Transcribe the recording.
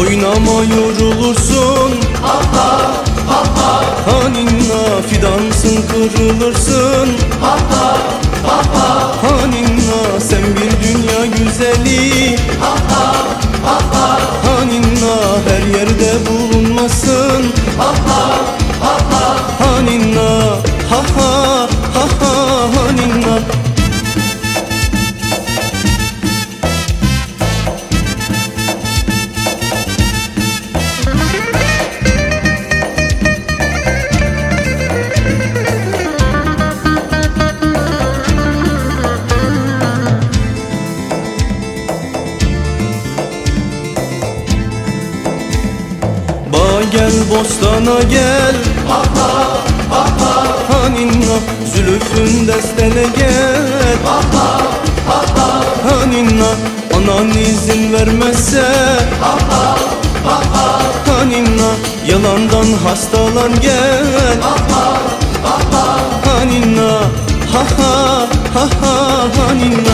Oynama yorulursun. Haninna fidansın kırılırsın. Haninna sen bir dünya güzeli. Haninna her yerde bulunmasın. Haninna gel bostana gel. Haninna zülüfün destene gel. Haninna anan izin vermezse. Haninna yalandan hastalan gel. Haninna ha ha ha ha Haninna